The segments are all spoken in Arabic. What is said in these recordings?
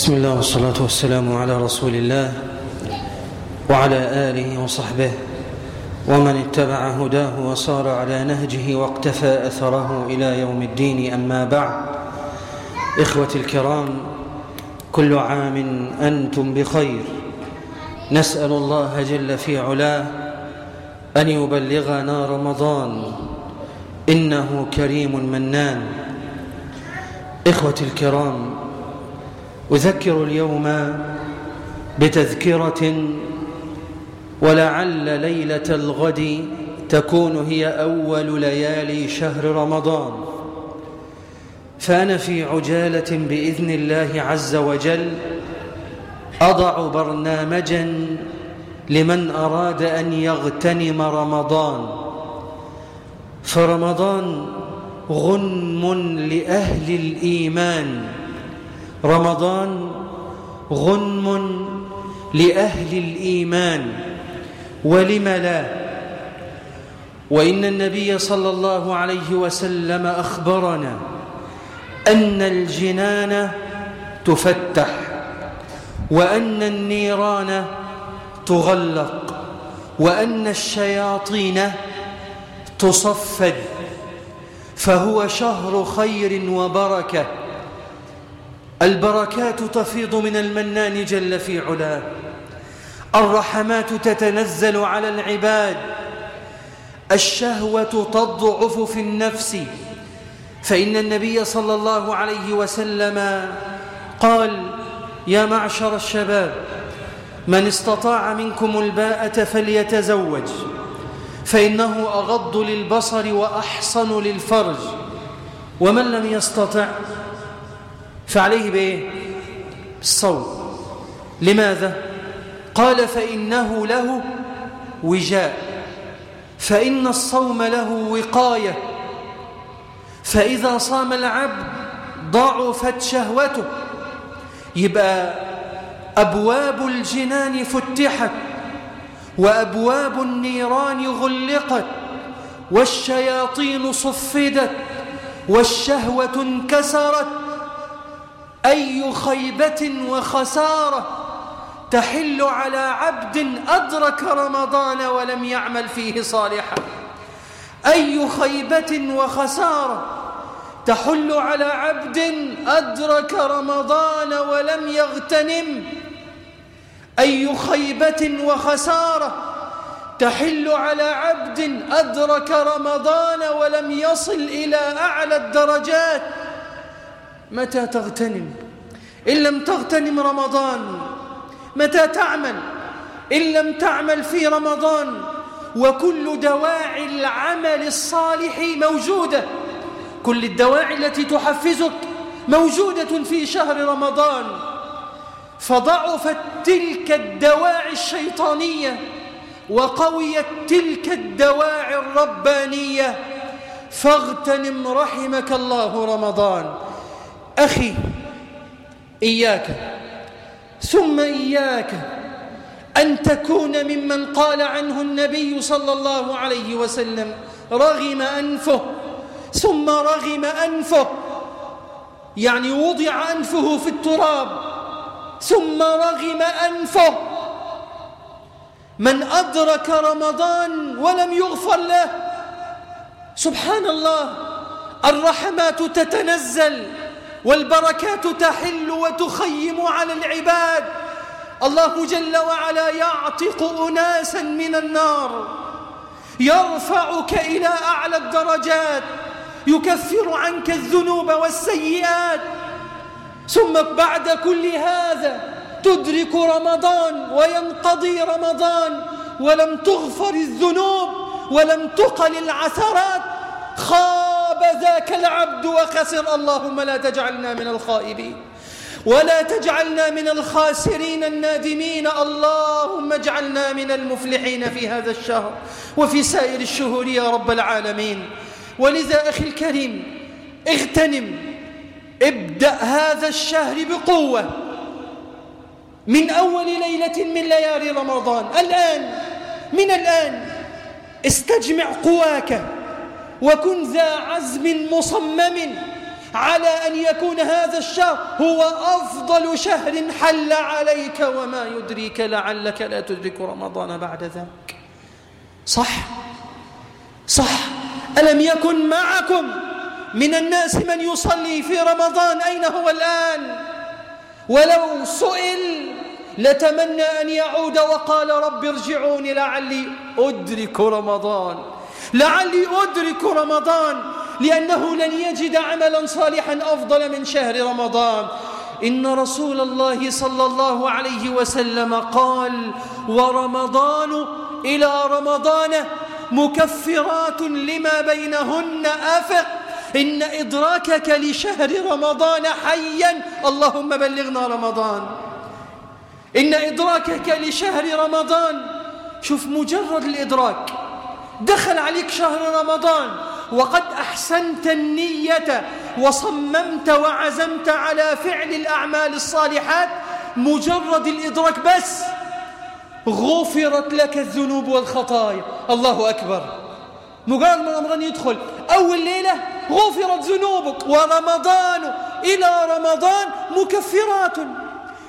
بسم الله والصلاة والسلام على رسول الله وعلى آله وصحبه ومن اتبع هداه وصار على نهجه واقتفى أثره إلى يوم الدين. أما بعد إخوتي الكرام كل عام أنتم بخير. نسأل الله جل في علاه أن يبلغنا رمضان. إنه كريم منان. إخوتي الكرام أذكر اليوم بتذكرة ولعل ليلة الغد تكون هي أول ليالي شهر رمضان. فأنا في عجالة بإذن الله عز وجل أضع برنامجا لمن أراد أن يغتنم رمضان. فرمضان غنم لأهل الإيمان. رمضان غنم لأهل الإيمان ولم لا؟ وإن النبي صلى الله عليه وسلم أخبرنا أن الجنان تفتح وأن النيران تغلق وأن الشياطين تصفد فهو شهر خير وبركة. البركات تفيض من المنان جل في علاه. الرحمات تتنزل على العباد. الشهوة تضعف في النفس. فإن النبي صلى الله عليه وسلم قال يا معشر الشباب من استطاع منكم الباءة فليتزوج فإنه أغض للبصر وأحصن للفرج ومن لم يستطع فعليه بإيه؟ بالصوم لماذا؟ قال فإنه له وجاء فإن الصوم له وقاية فإذا صام العبد ضعفت شهوته يبقى أبواب الجنان فتحت وأبواب النيران غلقت والشياطين صفدت والشهوة انكسرت أي خيبة وخسارة تحل على عبد أدرك رمضان ولم يعمل فيه صالحا. أي خيبة وخسارة تحل على عبد أدرك رمضان ولم يغتنم. أي خيبة وخسارة تحل على عبد أدرك رمضان ولم يصل إلى أعلى الدرجات. متى تغتنم؟ إن لم تغتنم رمضان متى تعمل؟ إن لم تعمل في رمضان وكل دواعي العمل الصالح موجودة. كل الدواعي التي تحفزك موجودة في شهر رمضان. فضعفت تلك الدواعي الشيطانية وقويت تلك الدواعي الربانية. فاغتنم رحمك الله رمضان. أخي إياك. ثم إياك أن تكون ممن قال عنه النبي صلى الله عليه وسلم رغم أنفه. ثم رغم أنفه. يعني وضع أنفه في التراب. ثم رغم أنفه. من أدرك رمضان ولم يغفر له. سبحان الله. الرحمات تتنزل. والبركات تحل وتخيم على العباد. الله جل وعلا يعتق أناسا من النار يرفعك إلى أعلى الدرجات يكفر عنك الذنوب والسيئات. ثم بعد كل هذا تدرك رمضان وينقضي رمضان ولم تغفر الذنوب ولم تقل العثرات. خاب ذاك العبد وخسر. اللهم لا تجعلنا من الخائبين ولا تجعلنا من الخاسرين النادمين. اللهم اجعلنا من المفلحين في هذا الشهر وفي سائر الشهور يا رب العالمين. ولذا أخي الكريم اغتنم ابدأ هذا الشهر بقوة. من أول ليلة من ليالي رمضان الآن من الآن استجمع قواك. وكن ذا عزم مصمم على أن يكون هذا الشهر هو أفضل شهر حل عليك وما يدريك لعلك لا تدرك رمضان بعد ذلك. صح؟ صح. ألم يكن معكم من الناس من يصلي في رمضان؟ أين هو الآن؟ ولو سئل لتمنى أن يعود وقال رب ارجعوني لعلي أدرك رمضان. لعلي أدرك رمضان لأنه لن يجد عملا صالحا أفضل من شهر رمضان. إن رسول الله صلى الله عليه وسلم قال ورمضان إلى رمضان مكفرات لما بينهن أفق. إن إدراكك لشهر رمضان حيا. اللهم بلغنا رمضان. إن إدراكك لشهر رمضان شوف مجرد الإدراك. دخل عليك شهر رمضان. وقد أحسنت النية وصممت وعزمت على فعل الأعمال الصالحات مجرد الإدراك بس. غفرت لك الذنوب والخطايا. الله أكبر. مجرد ما رمضان يدخل. أول ليلة غفرت ذنوبك. ورمضان إلى رمضان مكفرات.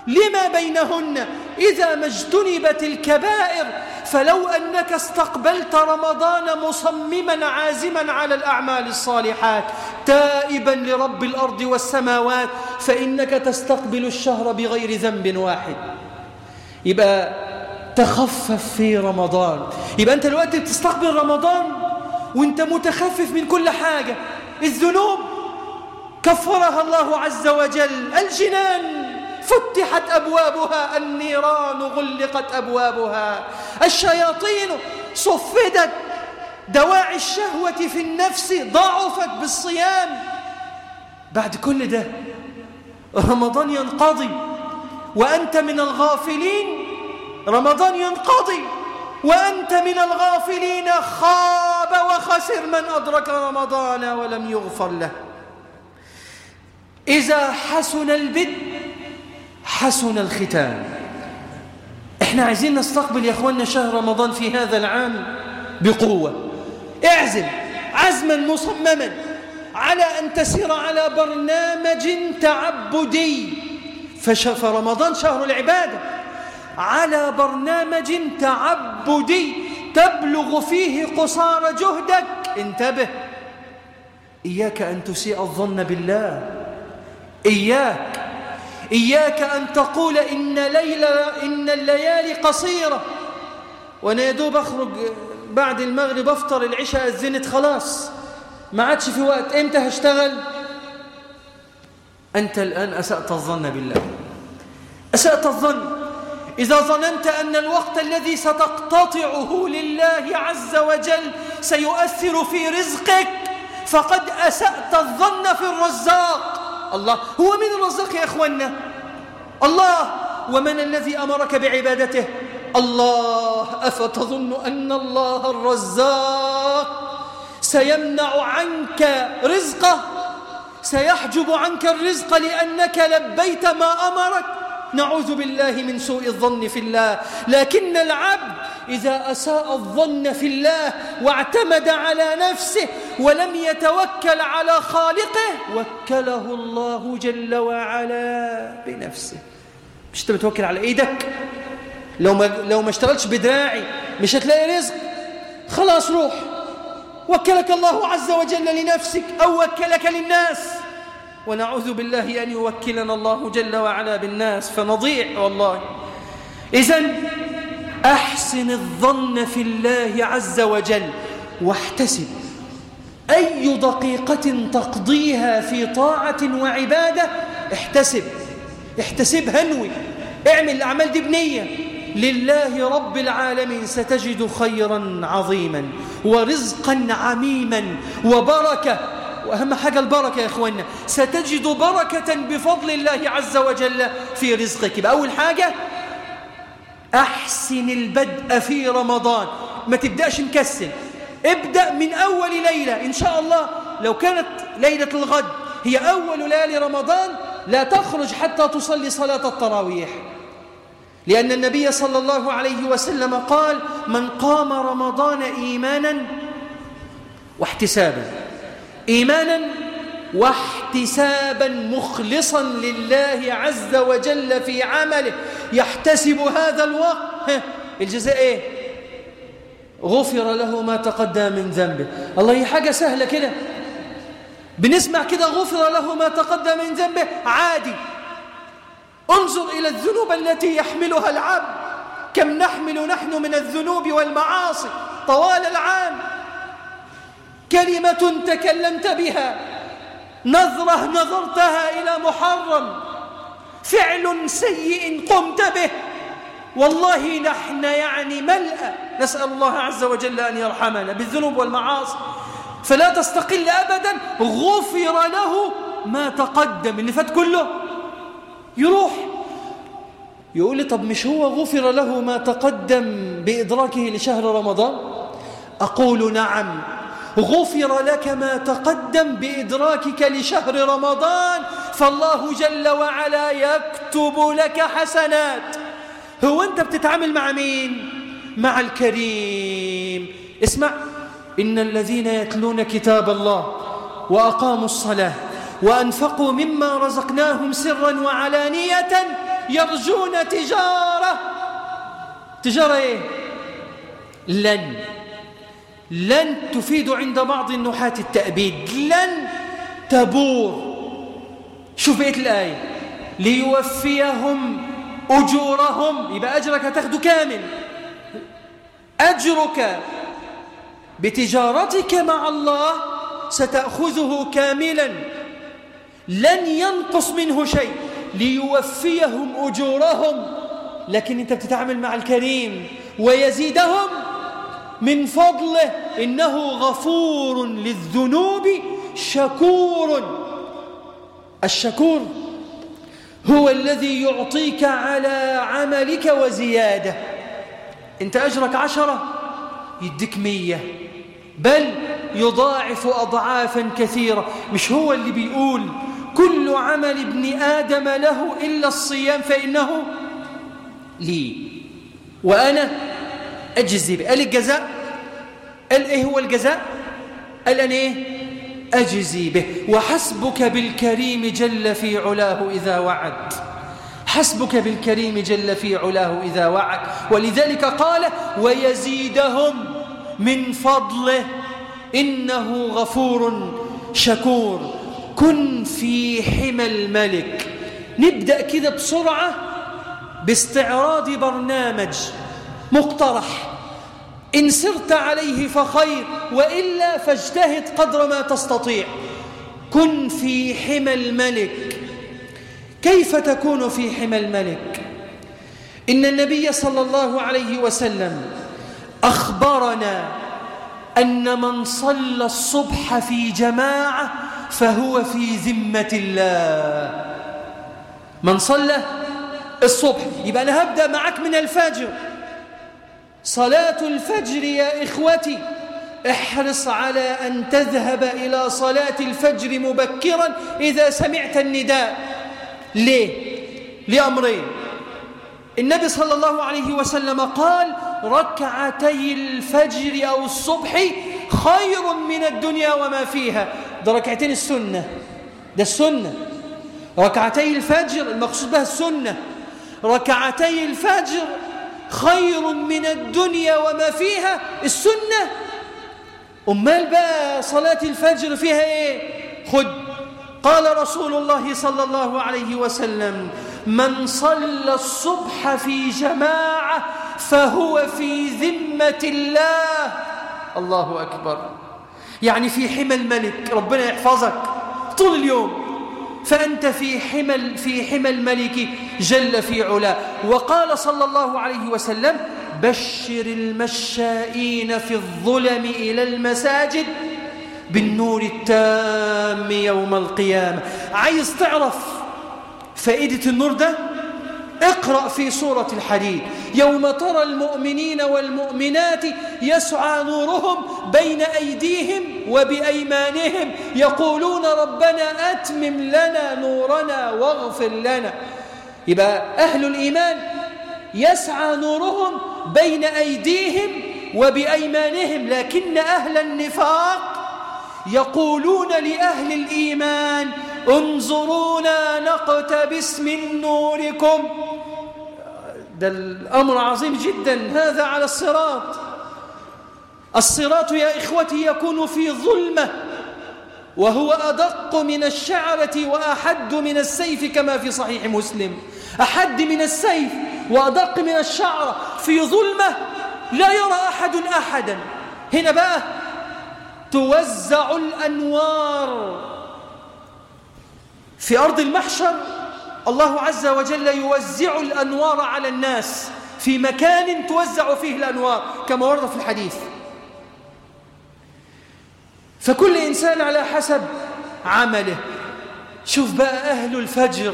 لما بينهن إذا ما اجتنبت الكبائر؟ فلو أنك استقبلت رمضان مصمما عازما على الأعمال الصالحات تائبا لرب الأرض والسماوات فإنك تستقبل الشهر بغير ذنب واحد. يبقى تخفف في رمضان. يبقى أنت الوقت بتستقبل رمضان وأنت متخفف من كل حاجة. الذنوب كفرها الله عز وجل. الجنان فتحت أبوابها النيران غلقت أبوابها. الشياطين صفدت. دواعي الشهوة في النفس ضعفت بالصيام. بعد كل ده رمضان ينقضي. وأنت من الغافلين رمضان ينقضي. وأنت من الغافلين خاب وخسر من أدرك رمضان ولم يغفر له. إذا حسن البدء حسن الختام. إحنا عايزين نستقبل يا إخواننا شهر رمضان في هذا العام بقوة. اعزم عزما مصمما على أن تسير على برنامج تعبدي. فرمضان شهر العبادة على برنامج تعبدي. تبلغ فيه قصار جهدك. انتبه. إياك أن تسيء الظن بالله. إياك إياك أن تقول إن, ليلة إن الليالي قصيرة. وأنا يدوب أخرج بعد المغرب أفطر العشاء الزنت خلاص. ما عادش في وقت. إمتى هشتغل؟ أنت الآن أسأت الظن بالله. أسأت الظن. إذا ظننت أن الوقت الذي ستقتطعه لله عز وجل سيؤثر في رزقك فقد أسأت الظن في الرزاق. الله. هو من الرزاق يا أخوانا الله ومن الذي أمرك بعبادته؟ الله. أفتظن أن الله الرزاق سيمنع عنك رزقه؟ سيحجب عنك الرزق لأنك لبيت ما أمرك؟ نعوذ بالله من سوء الظن في الله. لكن العبد إذا أساء الظن في الله واعتمد على نفسه ولم يتوكل على خالقه وكله الله جل وعلا بنفسه. مش انت على إيدك؟ لو ما لو ما اشتغلتش بدراعي مش هتلاقي رزق. خلاص روح. وكلك الله عز وجل لنفسك أو وكلك للناس. ونعوذ بالله أن يوكلنا الله جل وعلا بالناس فنضيع والله. إذن أحسن الظن في الله عز وجل واحتسب. أي دقيقة تقضيها في طاعة وعبادة احتسب. احتسب هنوي. اعمل الأعمال دي بنية. لله رب العالمين ستجد خيرا عظيما ورزقا عميما وبركة. وأهم حاجة البركة يا إخوانا ستجد بركة بفضل الله عز وجل في رزقك. بأول حاجة أحسن البدء في رمضان. ما تبدأش مكسل. ابدأ من أول ليلة. إن شاء الله لو كانت ليلة الغد هي أول ليالي رمضان لا تخرج حتى تصلي صلاة التراويح. لأن النبي صلى الله عليه وسلم قال من قام رمضان إيمانا واحتسابا. إيمانا واحتسابا مخلصا لله عز وجل في عمله. يحتسب هذا الوقت. الجزاء إيه؟ غفر له ما تقدم من ذنبه. الله هي حاجة سهلة كده. بنسمع كده غفر له ما تقدم من ذنبه. عادي. انظر إلى الذنوب التي يحملها العبد. كم نحمل نحن من الذنوب والمعاصي طوال العام. كلمة تكلمت بها. نظرة نظرتها إلى محرم. فعل سيء قمت به. والله نحن يعني ملأ. نسأل الله عز وجل أن يرحمنا بالذنوب والمعاصي. فلا تستقل أبدا. غفر له ما تقدم. اللي فات كله يروح. يقول لي طب مش هو غفر له ما تقدم بإدراكه لشهر رمضان؟ أقول نعم. غفر لك ما تقدم بإدراكك لشهر رمضان فالله جل وعلا يكتب لك حسنات هو أنت بتتعامل مع مين؟ مع الكريم اسمع إن الذين يتلون كتاب الله وأقاموا الصلاة وأنفقوا مما رزقناهم سرا وعلانية يرجون تجارة تجارة إيه؟ لن لن تفيد عند بعض النحاة التأبيد لن تبور. شوف بقية الآية. ليوفيهم أجورهم. يبقى أجرك هتاخده كامل. أجرك بتجارتك مع الله ستأخذه كاملا. لن ينقص منه شيء. ليوفيهم أجورهم. لكن أنت بتتعامل مع الكريم ويزيدهم. من فضله إنه غفور للذنوب شكور. الشكور هو الذي يعطيك على عملك وزيادة. أنت أجرك عشرة يديك مية. بل يضاعف أضعافا كثيرة. مش هو اللي بيقول كل عمل ابن آدم له إلا الصيام فإنه لي. وأنا أجزي به قال الجزاء؟ قال إيه هو الجزاء؟ قال أنا إيه؟ أجزي به. وحسبك بالكريم جل في علاه إذا وعد. حسبك بالكريم جل في علاه إذا وعد. ولذلك قال ويزيدهم من فضله. إنه غفور شكور. كن في حمى الملك. نبدأ كده بسرعة باستعراض برنامج. مقترح. إن سرت عليه فخير وإلا فاجتهد قدر ما تستطيع. كن في حمى الملك. كيف تكون في حمى الملك؟ إن النبي صلى الله عليه وسلم أخبرنا أن من صلى الصبح في جماعة فهو في ذمة الله. من صلى الصبح يبقى أنا هبدأ معك من الفجر. صلاة الفجر يا إخوتي احرص على أن تذهب إلى صلاة الفجر مبكرا إذا سمعت النداء. ليه؟ لأمرين. النبي صلى الله عليه وسلم قال ركعتي الفجر أو الصبح خير من الدنيا وما فيها. ده ركعتين السنة. ده السنة. ركعتي الفجر المقصود بها السنة. ركعتي الفجر خير من الدنيا وما فيها. السنة أمال بقى صلاة الفجر فيها إيه؟ خد. قال رسول الله صلى الله عليه وسلم من صلى الصبح في جماعة فهو في ذمة الله. الله أكبر. يعني في حمى الملك ربنا يحفظك. طول اليوم. فأنت في حمى في حمى الملك جل في علاه وقال صلى الله عليه وسلم بشر المشائين في الظلم إلى المساجد بالنور التام يوم القيامة. عايز تعرف فائدة النور ده؟ اقرأ في سورة الحديد. يوم ترى المؤمنين والمؤمنات يسعى نورهم بين أيديهم وبأيمانهم يقولون ربنا أتمم لنا نورنا واغفر لنا. يبقى أهل الإيمان يسعى نورهم بين أيديهم وبأيمانهم لكن أهل النفاق يقولون لأهل الإيمان انظرونا نقتبس من نوركم. ده الأمر عظيم جدا. هذا على الصراط. الصراط يا إخوتي يكون في ظلمة وهو أدق من الشعرة وأحد من السيف كما في صحيح مسلم. أحد من السيف وأدق من الشعرة في ظلمة لا يرى أحد أحدا. هنا بقى توزع الأنوار. في أرض المحشر الله عز وجل يوزع الأنوار على الناس في مكان توزع فيه الأنوار كما ورد في الحديث. فكل إنسان على حسب عمله. شوف بقى أهل الفجر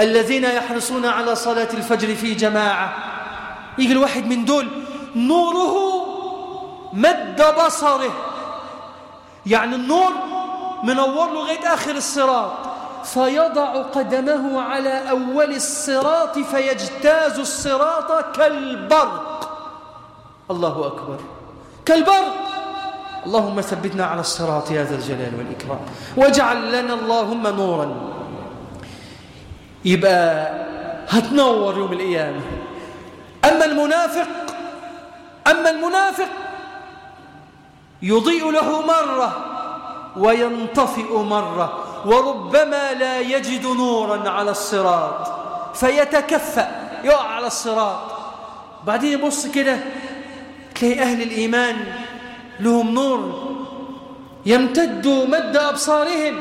الذين يحرصون على صلاة الفجر في جماعة. يجي الواحد من دول نوره مد بصره. يعني النور منور له لغاية آخر الصراط. فيضع قدمه على أول الصراط فيجتاز الصراط كالبرق. الله أكبر. كالبرق. اللهم ثبتنا على الصراط يا ذا الجلال والإكرام. واجعل لنا اللهم نورا. يبقى هتنور يوم القيامة. أما المنافق أما المنافق يضيء له مرة. وينطفئ مرة وربما لا يجد نورا على الصراط فيتكفأ يقع على الصراط. بعدين يبص كده تلاقي أهل الإيمان لهم نور يمتد مد أبصارهم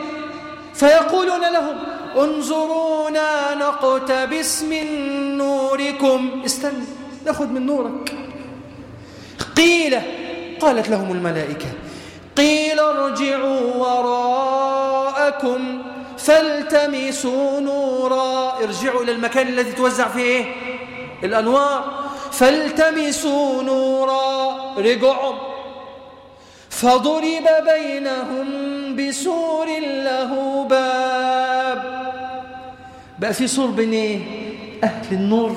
فيقولون لهم انظرونا نقتبس من نوركم. استنى ناخذ من نورك. قيل قالت لهم الملائكة قيل ارجعوا وراءكم فالتمسوا نورا. ارجعوا إلى المكان الذي توزع فيه إيه؟ الأنوار. فالتمسوا نورا. رجعوا. فضرب بينهم بسور له باب. بقى في سور بين إيه؟ أهل النور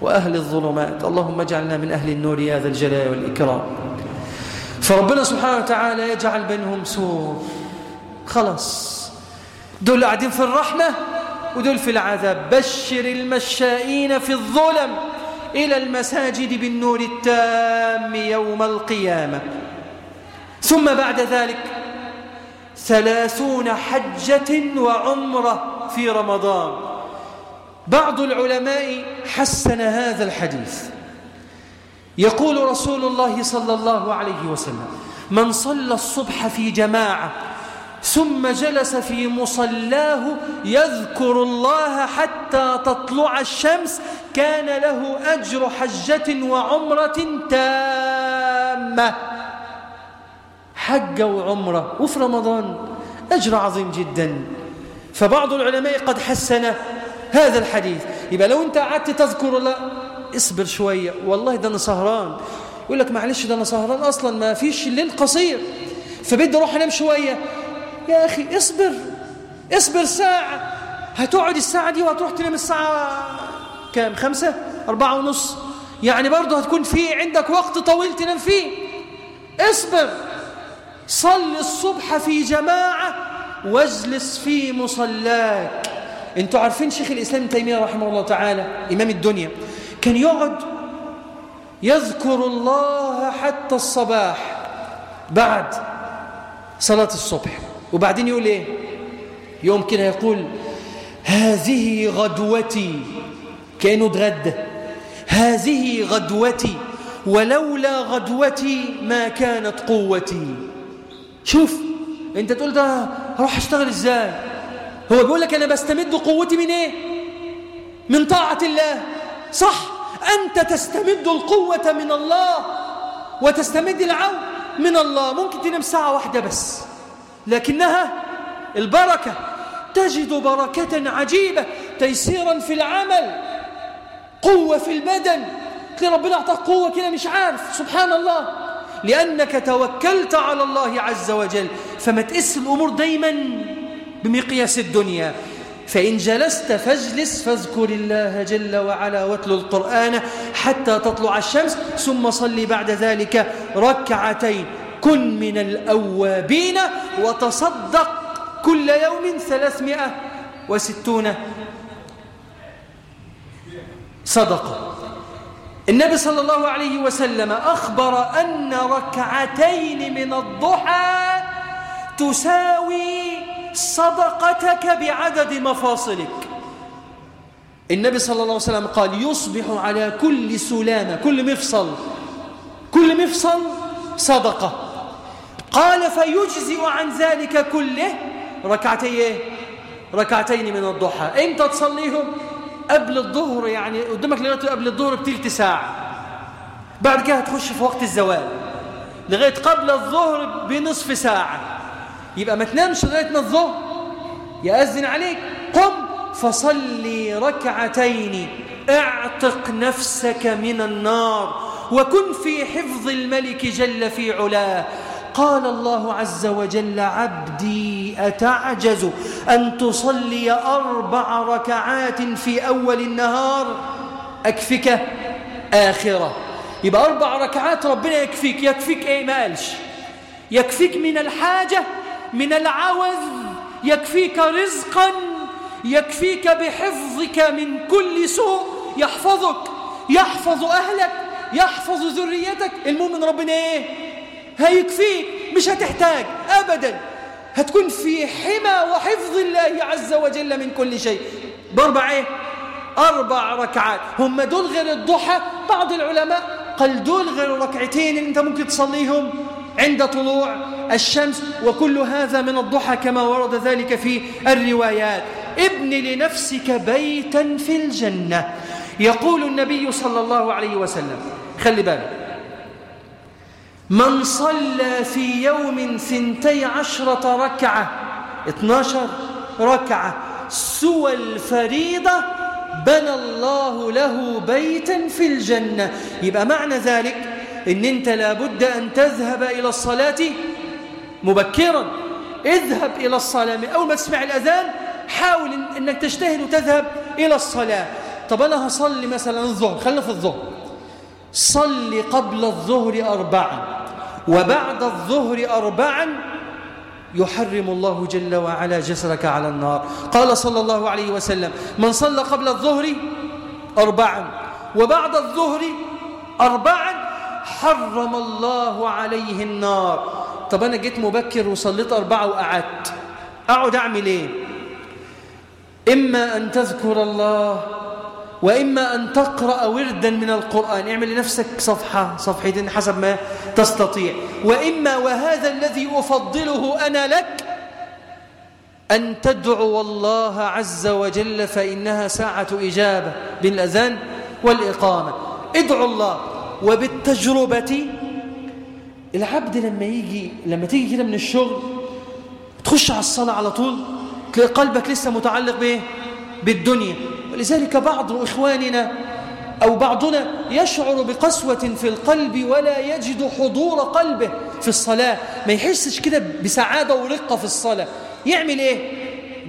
وأهل الظلمات. اللهم اجعلنا من أهل النور يا ذا الجلال والإكرام. فربنا سبحانه وتعالى يجعل بينهم سور خلاص. دول قاعدين في الرحمة ودول في العذاب. بشر المشائين في الظلم إلى المساجد بالنور التام يوم القيامة. ثم بعد ذلك ثلاثون حجة وعمرة في رمضان. بعض العلماء حسن هذا الحديث. يقول رسول الله صلى الله عليه وسلم من صلى الصبح في جماعة ثم جلس في مصلاه يذكر الله حتى تطلع الشمس كان له أجر حجة وعمرة تامة. حج وعمرة وفي رمضان أجر عظيم جدا. فبعض العلماء قد حسن هذا الحديث. يبقى لو أنت قعدت تذكر الله اصبر شوية. والله ده أنا سهران. يقول لك معلش ده أنا سهران أصلا ما فيش الليل قصير. فبدي أروح أنام شوية. يا أخي اصبر اصبر ساعة. هتقعد الساعة دي وهتروح تنام الساعة كام؟ خمسة؟ أربعة ونص. يعني برضه هتكون في عندك وقت طويل تنام فيه. اصبر. صل الصبح في جماعة واجلس في مصلاك. أنتوا عارفين شيخ الإسلام تيمية رحمه الله تعالى إمام الدنيا. كان يقعد يذكر الله حتى الصباح بعد صلاة الصبح. وبعدين يقول إيه؟ يوم كده يقول هذه غدوتي. كأنه اتغدى. هذه غدوتي ولولا غدوتي ما كانت قوتي. شوف أنت تقول ده هروح أشتغل إزاي؟ هو بيقول لك أنا بستمد قوتي من إيه؟ من طاعة الله. صح. أنت تستمد القوة من الله وتستمد العون من الله. ممكن تنام ساعة واحدة بس لكنها البركة. تجد بركة عجيبة تيسيرا في العمل قوة في البدن. تلاقي ربنا أعطاك قوة كده؟ مش عارف. سبحان الله. لأنك توكلت على الله عز وجل. فما تقس الأمور دايما بمقياس الدنيا. فإن جلست فاجلس فاذكر الله جل وعلا واتل القرآن حتى تطلع الشمس ثم صلي بعد ذلك ركعتين. كن من الأوابين وتصدق كل يوم ثلاثمائة وستون. صدقة النبي صلى الله عليه وسلم أخبر أن ركعتين من الضحى تساوي صدقتك بعدد مفاصلك. النبي صلى الله عليه وسلم قال يصبح على كل سلامة كل مفصل كل مفصل صدقة. قال فيجزئ عن ذلك كله ركعتين ركعتين من الضحى. إمتى تصليهم؟ قبل الظهر يعني قدامك لغاية قبل الظهر بتلت ساعة. بعد كده هتخش في وقت الزوال لغاية قبل الظهر بنصف ساعة. يبقى ما تنامش لغاية ما الظهر. يأذن عليك. قم فصلي ركعتين. اعتق نفسك من النار وكن في حفظ الملك جل في علاه. قال الله عز وجل عبدي أتعجز أن تصلي أربع ركعات في أول النهار؟ أكفك آخرة. يبقى أربع ركعات ربنا يكفيك. يكفيك إيه؟ ما قالش. يكفيك من الحاجة من العوذ يكفيك رزقا يكفيك بحفظك من كل سوء يحفظك يحفظ أهلك يحفظ ذريتك. المؤمن ربنا إيه؟ هيكفيك مش هتحتاج أبدا. هتكون في حمى وحفظ الله عز وجل من كل شيء. بأربع إيه؟ أربع ركعات. هم دول غير الضحى؟ بعض العلماء قال دول غير ركعتين اللي أنت ممكن تصليهم. عند طلوع الشمس وكل هذا من الضحى كما ورد ذلك في الروايات. ابن لنفسك بيتا في الجنة يقول النبي صلى الله عليه وسلم. خلي بالك. من صلى في يوم ثنتي عشرة ركعة 12 ركعة سوى الفريضة بنى الله له بيتا في الجنة. يبقى معنى ذلك إن أنت لابد أن تذهب إلى الصلاة مبكرا. اذهب إلى الصلاة اول ما تسمع الأذان حاول إنك تجتهد وتذهب إلى الصلاة. طب أنا هصلي مثلا الظهر خلينا في الظهر. صل قبل الظهر أربعا وبعد الظهر أربعا يحرم الله جل وعلا جسرك على النار. قال صلى الله عليه وسلم من صلى قبل الظهر أربعا وبعد الظهر أربعا حرم الله عليه النار. طب أنا جيت مبكر وصليت أربعة وقعدت. أقعد أعمل إيه؟ إما أن تذكر الله وإما أن تقرأ وردا من القرآن. اعمل لنفسك صفحة صفحتين حسب ما تستطيع. وإما وهذا الذي أفضله أنا لك أن تدعو الله عز وجل فإنها ساعة إجابة بالأذان والإقامة. ادعو الله. وبالتجربة العبد لما يجي لما تيجي كده من الشغل تخش على الصلاة على طول تلاقي قلبك لسه متعلق بإيه؟ بالدنيا ولذلك بعض إخواننا أو بعضنا يشعر بقسوة في القلب ولا يجد حضور قلبه في الصلاة ما يحسش كده بسعادة ورقة في الصلاة يعمل إيه؟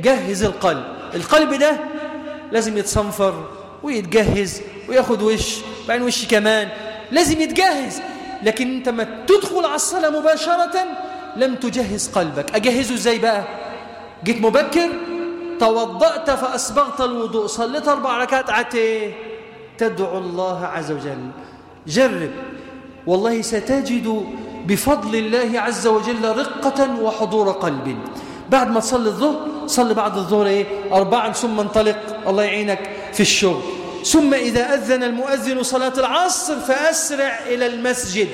جهز القلب القلب ده لازم يتصنفر ويتجهز وياخد وش بعدين وش كمان لازم يتجهز. لكن انت ما تدخل على الصلاة مباشرة لم تجهز قلبك. أجهزه إزاي بقى؟ جيت مبكر توضأت فأسبغت الوضوء. صليت أربع ركعات قعدت إيه؟ تدعو الله عز وجل. جرب. والله ستجد بفضل الله عز وجل رقة وحضور قلب. بعد ما تصلي الظهر صلي بعد الظهر إيه؟ أربعا ثم انطلق. الله يعينك في الشغل. ثم إذا أذن المؤذن صلاة العصر فأسرع إلى المسجد.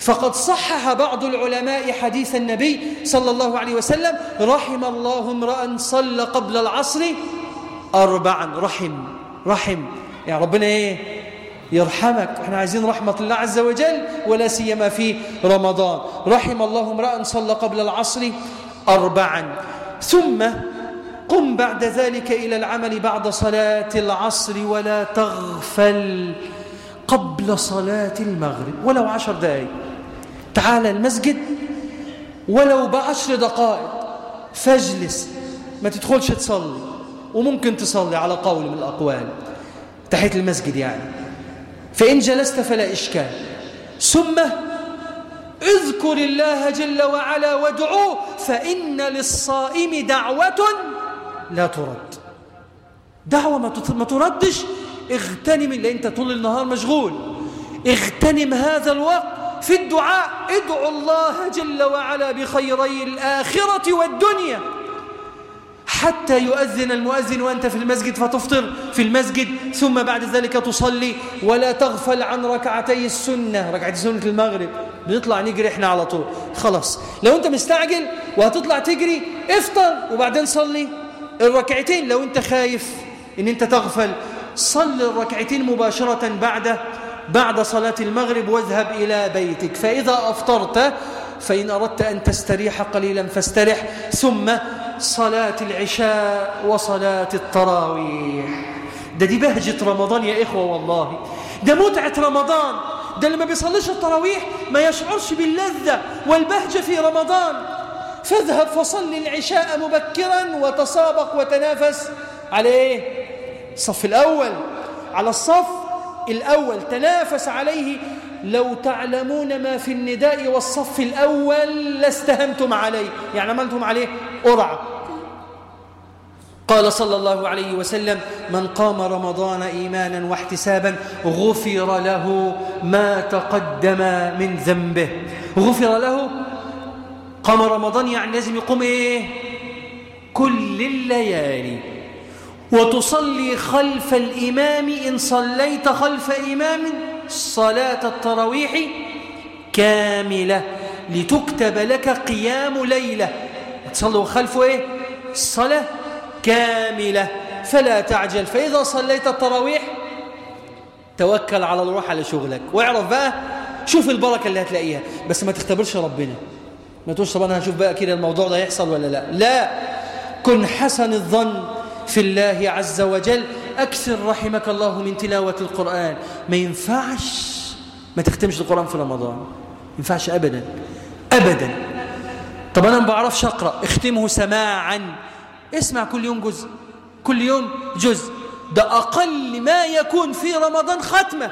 فقد صحح بعض العلماء حديث النبي صلى الله عليه وسلم رحم الله امرأ صلى قبل العصر أربعا. رحم رحم. يعني ربنا إيه؟ يرحمك. إحنا عايزين رحمة الله عز وجل ولا سيما في رمضان. رحم الله امرأ صلى قبل العصر أربعا. ثم قم بعد ذلك إلى العمل بعد صلاة العصر ولا تغفل قبل صلاة المغرب. ولو عشر دقائق تعال المسجد. ولو بعشر دقائق. فاجلس. ما تدخلش تصلي. وممكن تصلي على قول من الأقوال. تحية المسجد يعني. فإن جلست فلا إشكال. ثم اذكر الله جل وعلا وادعوه. فإن للصائم دعوة لا ترد. دعوة ما تردش اغتنم اللي أنت طول النهار مشغول. اغتنم هذا الوقت في الدعاء. ادعو الله جل وعلا بخيري الآخرة والدنيا. حتى يؤذن المؤذن وأنت في المسجد فتفطر في المسجد ثم بعد ذلك تصلي. ولا تغفل عن ركعتي السنة. ركعتي سنة المغرب. بنطلع نجري إحنا على طول. خلاص. لو أنت مستعجل وهتطلع تجري افطر وبعدين صلي. الركعتين لو انت خايف ان انت تغفل صل الركعتين مباشرة بعد بعد صلاة المغرب واذهب إلى بيتك. فإذا أفطرت فإن أردت أن تستريح قليلا فاسترح. ثم صلاة العشاء وصلاة التراويح. ده دي بهجة رمضان يا إخوة والله. ده متعة رمضان. ده اللي ما بيصليش التراويح ما يشعرش باللذة والبهجة في رمضان. فاذهب فصل العشاء مبكرا وتسابق وتنافس. على إيه الصف الأول. على الصف الأول. تنافس عليه. لو تعلمون ما في النداء والصف الأول لاستهمتم عليه. يعني عملتم عليه قرعة. قال صلى الله عليه وسلم من قام رمضان إيمانا واحتسابا غفر له ما تقدم من ذنبه. غفر له قام رمضان يعني لازم يقوم إيه؟ كل الليالي. وتصلي خلف الإمام إن صليت خلف إمام صلاة التراويح كاملة لتكتب لك قيام ليلة. تصلوا خلفه إيه؟ الصلاة كاملة. فلا تعجل. فإذا صليت التراويح توكل على الله على شغلك. واعرف بقى شوف البركة اللي هتلاقيها. بس ما تختبرش ربنا. ما تقولش طب أنا هشوف بقى كده الموضوع ده يحصل ولا لا؟ لا. كن حسن الظن في الله عز وجل. أكثر رحمك الله من تلاوة القرآن. ما ينفعش ما تختمش القرآن في رمضان. ما ينفعش أبدا. أبدا. طب أنا ما بعرفش أقرأ. اختمه سماعا. اسمع كل يوم جزء. كل يوم جزء. ده أقل ما يكون في رمضان ختمة.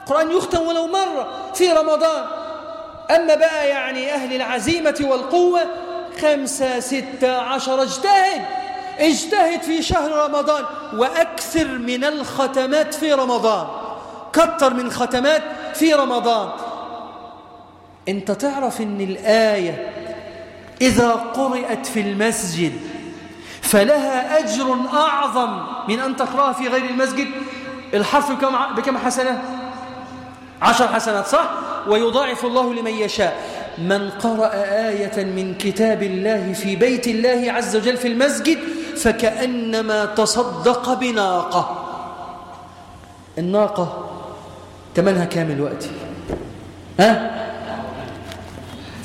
القرآن يختم ولو مرة في رمضان. أما بقى يعني أهل العزيمة والقوة خمسة ستة عشر اجتهد. اجتهد في شهر رمضان وأكثر من الختمات في رمضان. كتر من ختمات في رمضان. أنت تعرف إن الآية إذا قرأت في المسجد فلها أجر أعظم من أن تقرأها في غير المسجد؟ الحرف بكم حسنة؟ عشر حسنات صح؟ ويضاعف الله لمن يشاء. من قرأ آية من كتاب الله في بيت الله عز وجل في المسجد فكأنما تصدق بناقة. الناقة تمنها كامل وقتي. ها؟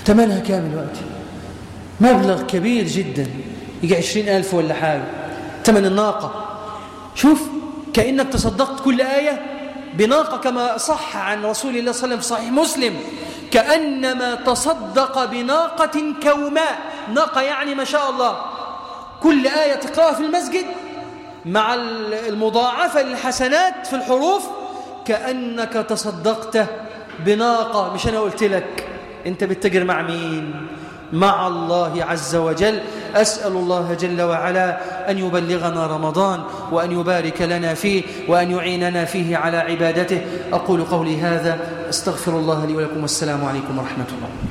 تمنها كامل وقتي. مبلغ كبير جدا. يجي عشرين ألف ولا حاجة. تمن الناقة. شوف كأنك تصدقت كل آية بناقة كما صح عن رسول الله صلى الله عليه وسلم في صحيح مسلم كأنما تصدق بناقة كوماء. ناقة يعني ما شاء الله. كل آية تقرأها في المسجد مع المضاعفة للحسنات في الحروف كأنك تصدقت بناقة. مش أنا قلت لك أنت بتجر مع مين؟ مع الله عز وجل. أسأل الله جل وعلا أن يبلغنا رمضان وأن يبارك لنا فيه وأن يعيننا فيه على عبادته. أقول قولي هذا. أستغفر الله لي ولكم. والسلام عليكم ورحمة الله.